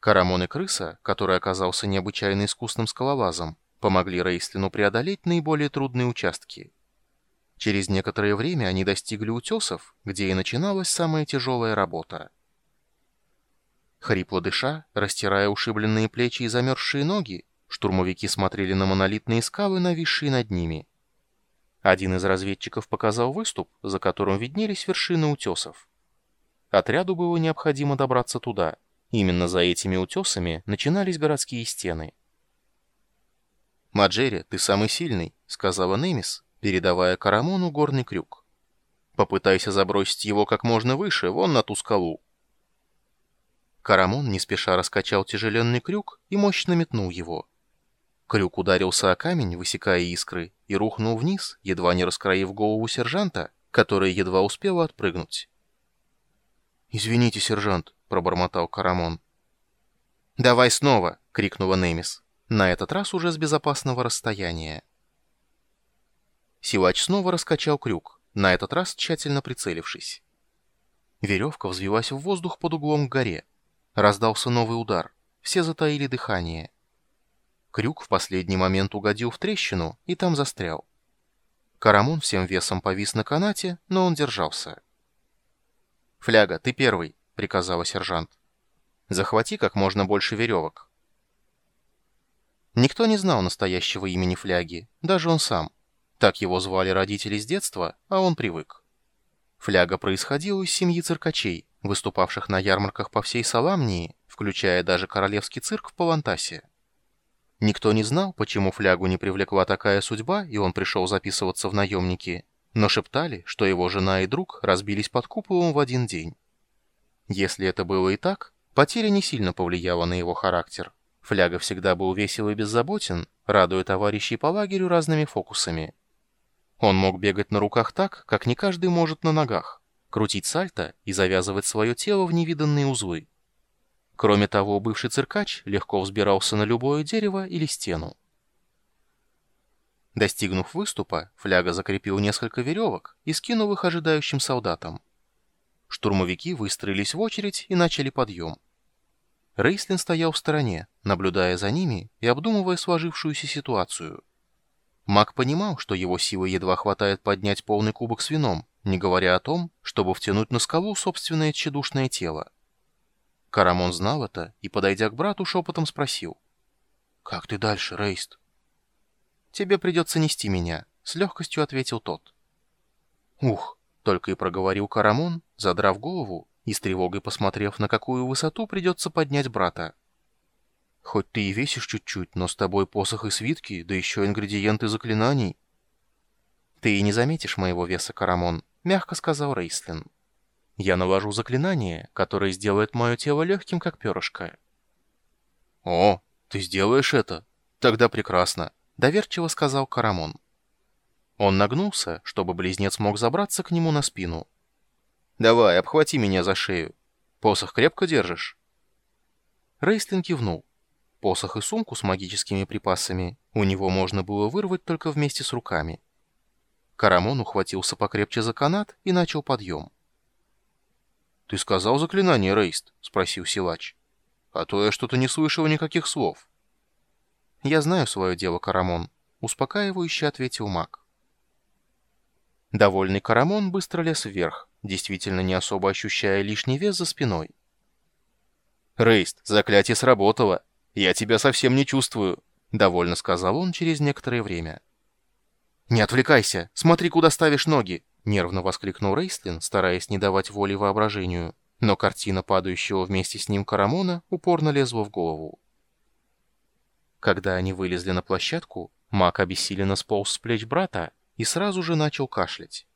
Карамон и крыса, который оказался необычайно искусным скалолазом, помогли Рейслину преодолеть наиболее трудные участки. Через некоторое время они достигли утесов, где и начиналась самая тяжелая работа. Хрипло дыша, растирая ушибленные плечи и замерзшие ноги, штурмовики смотрели на монолитные скалы, нависшие над ними. Один из разведчиков показал выступ, за которым виднелись вершины утесов. Отряду было необходимо добраться туда. Именно за этими утесами начинались городские стены. «Маджери, ты самый сильный», — сказала Немис, передавая Карамону горный крюк. «Попытайся забросить его как можно выше, вон на ту скалу». Карамон не спеша раскачал тяжеленный крюк и мощно метнул его. Крюк ударился о камень, высекая искры, и рухнул вниз, едва не раскроив голову сержанта, который едва успел отпрыгнуть. «Извините, сержант», — пробормотал Карамон. «Давай снова!» — крикнула Немис. На этот раз уже с безопасного расстояния. Силач снова раскачал крюк, на этот раз тщательно прицелившись. Веревка взвелась в воздух под углом к горе. Раздался новый удар. Все затаили дыхание. Крюк в последний момент угодил в трещину и там застрял. Карамон всем весом повис на канате, но он держался. «Фляга, ты первый», — приказала сержант. «Захвати как можно больше веревок». Никто не знал настоящего имени Фляги, даже он сам. Так его звали родители с детства, а он привык. Фляга происходила из семьи циркачей, выступавших на ярмарках по всей Саламнии, включая даже королевский цирк в Палантасе. Никто не знал, почему Флягу не привлекла такая судьба, и он пришел записываться в наемники, но шептали, что его жена и друг разбились под куполом в один день. Если это было и так, потеря не сильно повлияла на его характер. Фляга всегда был весел и беззаботен, радуя товарищей по лагерю разными фокусами. Он мог бегать на руках так, как не каждый может на ногах, крутить сальто и завязывать свое тело в невиданные узлы. Кроме того, бывший циркач легко взбирался на любое дерево или стену. Достигнув выступа, фляга закрепил несколько веревок и скинул их ожидающим солдатам. Штурмовики выстроились в очередь и начали подъем. Рейслин стоял в стороне, наблюдая за ними и обдумывая сложившуюся ситуацию. Маг понимал, что его силы едва хватает поднять полный кубок с вином, не говоря о том, чтобы втянуть на скалу собственное тщедушное тело. Карамон знал это и, подойдя к брату, шепотом спросил. «Как ты дальше, Рейст?» «Тебе придется нести меня», — с легкостью ответил тот. «Ух!» — только и проговорил Карамон, задрав голову и с тревогой посмотрев, на какую высоту придется поднять брата. «Хоть ты и весишь чуть-чуть, но с тобой посох и свитки, да еще ингредиенты заклинаний». «Ты и не заметишь моего веса, Карамон», — мягко сказал Рейслин. «Я наложу заклинание, которое сделает мое тело легким, как перышко». «О, ты сделаешь это? Тогда прекрасно», — доверчиво сказал Карамон. Он нагнулся, чтобы близнец мог забраться к нему на спину. Давай, обхвати меня за шею. Посох крепко держишь?» Рейстлин кивнул. Посох и сумку с магическими припасами у него можно было вырвать только вместе с руками. Карамон ухватился покрепче за канат и начал подъем. «Ты сказал заклинание, Рейст?» — спросил силач. «А то я что-то не слышал никаких слов». «Я знаю свое дело, Карамон», — успокаивающе ответил маг. Довольный Карамон быстро лез вверх, действительно не особо ощущая лишний вес за спиной. «Рейст, заклятие сработало. Я тебя совсем не чувствую», — довольно сказал он через некоторое время. «Не отвлекайся, смотри, куда ставишь ноги», — нервно воскликнул Рейстлин, стараясь не давать воли воображению, но картина падающего вместе с ним Карамона упорно лезла в голову. Когда они вылезли на площадку, маг обессиленно сполз с плеч брата и сразу же начал кашлять.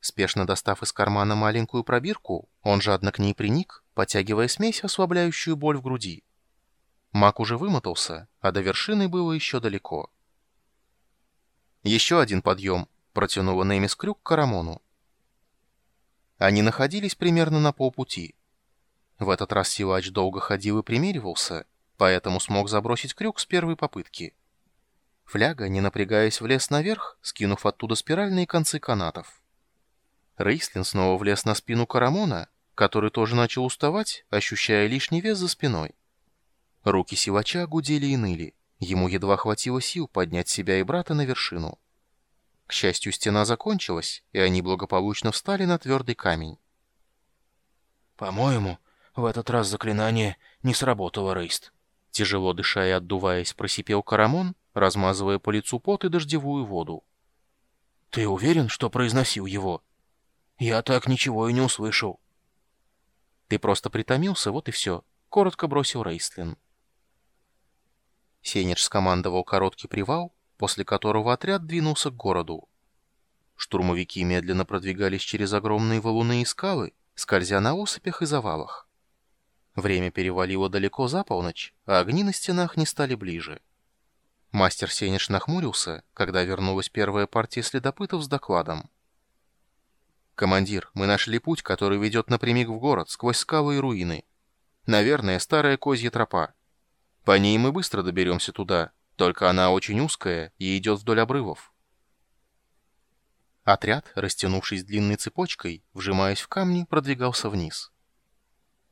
Спешно достав из кармана маленькую пробирку, он жадно к ней приник, потягивая смесь, ослабляющую боль в груди. Маг уже вымотался, а до вершины было еще далеко. «Еще один подъем», — протянула Немис крюк к Карамону. Они находились примерно на полпути. В этот раз силач долго ходил и примеривался, поэтому смог забросить крюк с первой попытки. Фляга, не напрягаясь, влез наверх, скинув оттуда спиральные концы канатов. Рейслин снова влез на спину Карамона, который тоже начал уставать, ощущая лишний вес за спиной. Руки силача гудели и ныли. Ему едва хватило сил поднять себя и брата на вершину. К счастью, стена закончилась, и они благополучно встали на твердый камень. «По-моему, в этот раз заклинание не сработало, Рейст». Тяжело дыша и отдуваясь, просипел Карамон, размазывая по лицу пот и дождевую воду. «Ты уверен, что произносил его? Я так ничего и не услышал». «Ты просто притомился, вот и все», — коротко бросил Рейстлин. Сенеж скомандовал короткий привал, после которого отряд двинулся к городу. Штурмовики медленно продвигались через огромные валуны и скалы, скользя на осыпях и завалах. Время перевалило далеко за полночь, а огни на стенах не стали ближе. Мастер Сенеж нахмурился, когда вернулась первая партия следопытов с докладом. «Командир, мы нашли путь, который ведет напрямик в город, сквозь скалы и руины. Наверное, старая козья тропа. По ней мы быстро доберемся туда, только она очень узкая и идет вдоль обрывов». Отряд, растянувшись длинной цепочкой, вжимаясь в камни, продвигался вниз.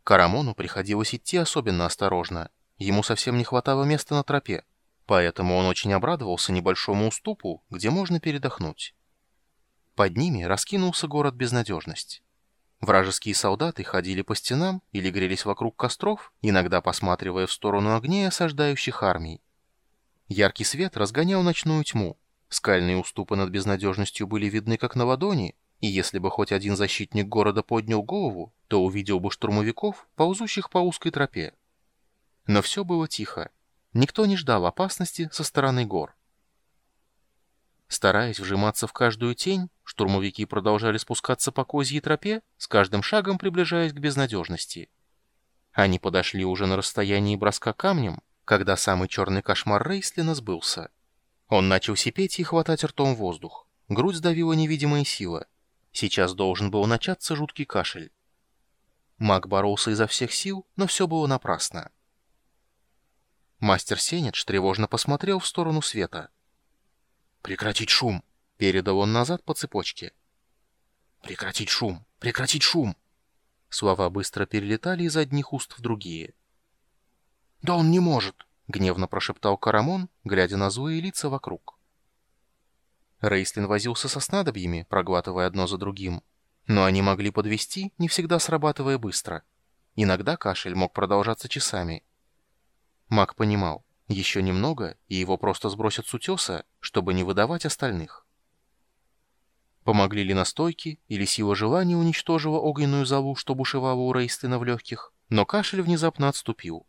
Карамону приходилось идти особенно осторожно. Ему совсем не хватало места на тропе, поэтому он очень обрадовался небольшому уступу, где можно передохнуть. Под ними раскинулся город Безнадежность. Вражеские солдаты ходили по стенам или грелись вокруг костров, иногда посматривая в сторону огней осаждающих армий. Яркий свет разгонял ночную тьму. Скальные уступы над безнадежностью были видны как на ладони, и если бы хоть один защитник города поднял голову, то увидел бы штурмовиков, ползущих по узкой тропе. Но все было тихо. Никто не ждал опасности со стороны гор. Стараясь вжиматься в каждую тень, штурмовики продолжали спускаться по козьей тропе, с каждым шагом приближаясь к безнадежности. Они подошли уже на расстоянии броска камнем, когда самый черный кошмар Рейслина сбылся. Он начал сипеть и хватать ртом воздух. Грудь сдавила невидимая сила. Сейчас должен был начаться жуткий кашель. Маг боролся изо всех сил, но все было напрасно. Мастер Сенедж тревожно посмотрел в сторону света. «Прекратить шум!» — передал он назад по цепочке. «Прекратить шум! Прекратить шум!» Слова быстро перелетали из одних уст в другие. «Да он не может!» — гневно прошептал Карамон, глядя на злые лица вокруг. Рейслин возился со снадобьями, проглатывая одно за другим. Но они могли подвести, не всегда срабатывая быстро. Иногда кашель мог продолжаться часами. Маг понимал, еще немного, и его просто сбросят с утеса, чтобы не выдавать остальных. Помогли ли настойки, или сила желания уничтожила огненную залу, что бушевала у Рейстлина в легких, но кашель внезапно отступил.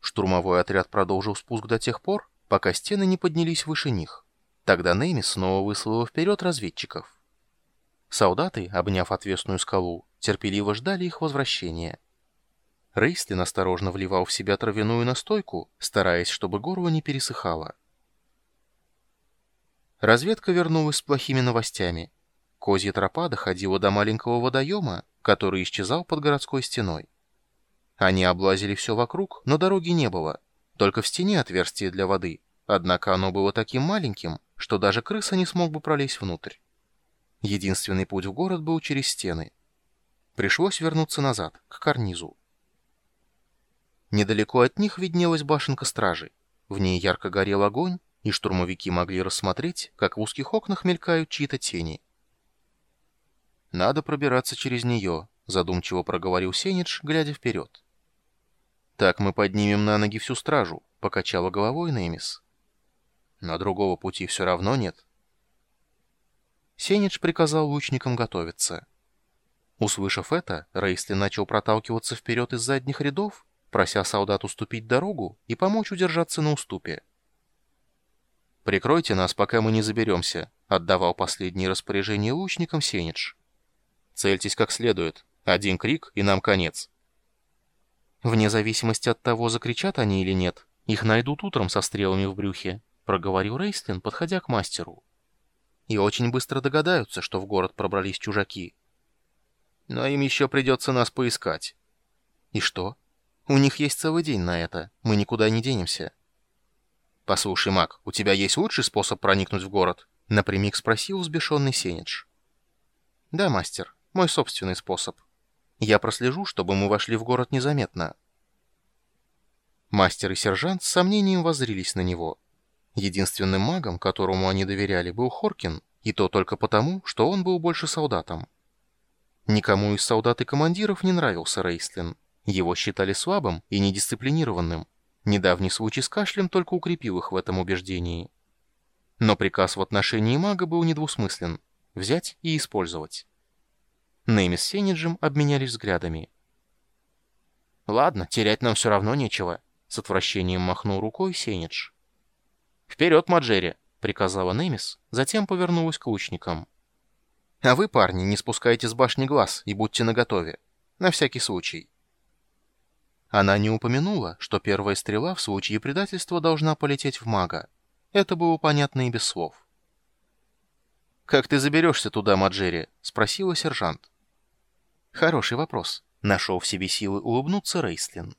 Штурмовой отряд продолжил спуск до тех пор, пока стены не поднялись выше них. Тогда Неймис снова выслала вперед разведчиков. Солдаты, обняв отвесную скалу, терпеливо ждали их возвращения. Рейстлин осторожно вливал в себя травяную настойку, стараясь, чтобы горло не пересыхало. Разведка вернулась с плохими новостями. Козья тропа доходила до маленького водоема, который исчезал под городской стеной. Они облазили все вокруг, но дороги не было, только в стене отверстие для воды, однако оно было таким маленьким, что даже крыса не смог бы пролезть внутрь. Единственный путь в город был через стены. Пришлось вернуться назад, к карнизу. Недалеко от них виднелась башенка стражи. В ней ярко горел огонь, и штурмовики могли рассмотреть, как в узких окнах мелькают чьи-то тени. «Надо пробираться через нее», — задумчиво проговорил Сенедж, глядя вперед. «Так мы поднимем на ноги всю стражу», — покачала головой Немис. Но другого пути все равно нет. Сенедж приказал лучникам готовиться. Услышав это, Рейсли начал проталкиваться вперед из задних рядов, прося солдат уступить дорогу и помочь удержаться на уступе. «Прикройте нас, пока мы не заберемся», — отдавал последние распоряжения лучникам Сенедж. «Цельтесь как следует. Один крик, и нам конец». Вне зависимости от того, закричат они или нет, их найдут утром со стрелами в брюхе, проговорил Рейстлин, подходя к мастеру. И очень быстро догадаются, что в город пробрались чужаки. Но им еще придется нас поискать. И что? У них есть целый день на это. Мы никуда не денемся. Послушай, Мак, у тебя есть лучший способ проникнуть в город? Напрямик спросил взбешенный Сенедж. Да, мастер, мой собственный способ. Я прослежу, чтобы мы вошли в город незаметно. Мастер и сержант с сомнением воззрились на него. Единственным магом, которому они доверяли, был Хоркин, и то только потому, что он был больше солдатом. Никому из солдат и командиров не нравился Рейслин. Его считали слабым и недисциплинированным. Недавний случай с кашлем только укрепил их в этом убеждении. Но приказ в отношении мага был недвусмыслен — взять и использовать. Нейми с Сенеджем обменялись взглядами. «Ладно, терять нам все равно нечего», — с отвращением махнул рукой Сенедж. «Вперед, Маджери!» — приказала Немис, затем повернулась к лучникам. «А вы, парни, не спускайте с башни глаз и будьте наготове. На всякий случай». Она не упомянула, что первая стрела в случае предательства должна полететь в мага. Это было понятно и без слов. «Как ты заберешься туда, Маджери?» — спросила сержант. «Хороший вопрос», — нашел в себе силы улыбнуться Рейслин.